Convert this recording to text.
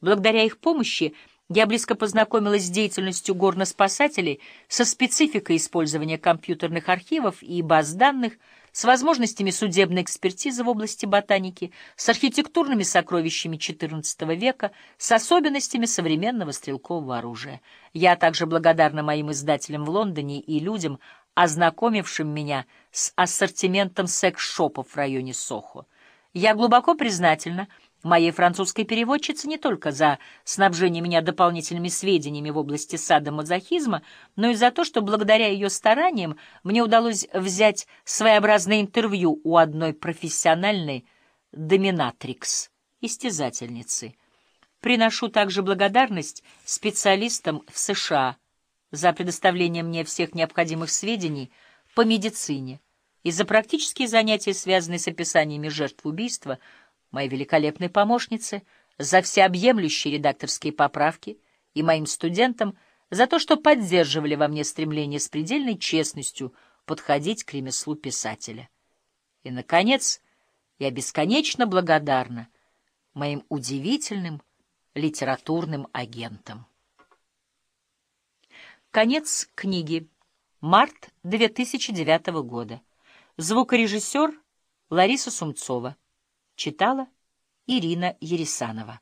Благодаря их помощи я близко познакомилась с деятельностью горноспасателей, со спецификой использования компьютерных архивов и баз данных, с возможностями судебной экспертизы в области ботаники, с архитектурными сокровищами XIV века, с особенностями современного стрелкового оружия. Я также благодарна моим издателям в Лондоне и людям, ознакомившим меня с ассортиментом секс-шопов в районе Сохо. Я глубоко признательна моей французской переводчице не только за снабжение меня дополнительными сведениями в области садомазохизма, но и за то, что благодаря ее стараниям мне удалось взять своеобразное интервью у одной профессиональной доминатрикс, истязательницы. Приношу также благодарность специалистам в США за предоставление мне всех необходимых сведений по медицине и за практические занятия, связанные с описаниями жертв убийства, моей великолепной помощнице за всеобъемлющие редакторские поправки и моим студентам за то, что поддерживали во мне стремление с предельной честностью подходить к ремеслу писателя. И, наконец, я бесконечно благодарна моим удивительным литературным агентам. Конец книги. Март 2009 года. Звукорежиссер Лариса Сумцова. Читала Ирина Ересанова.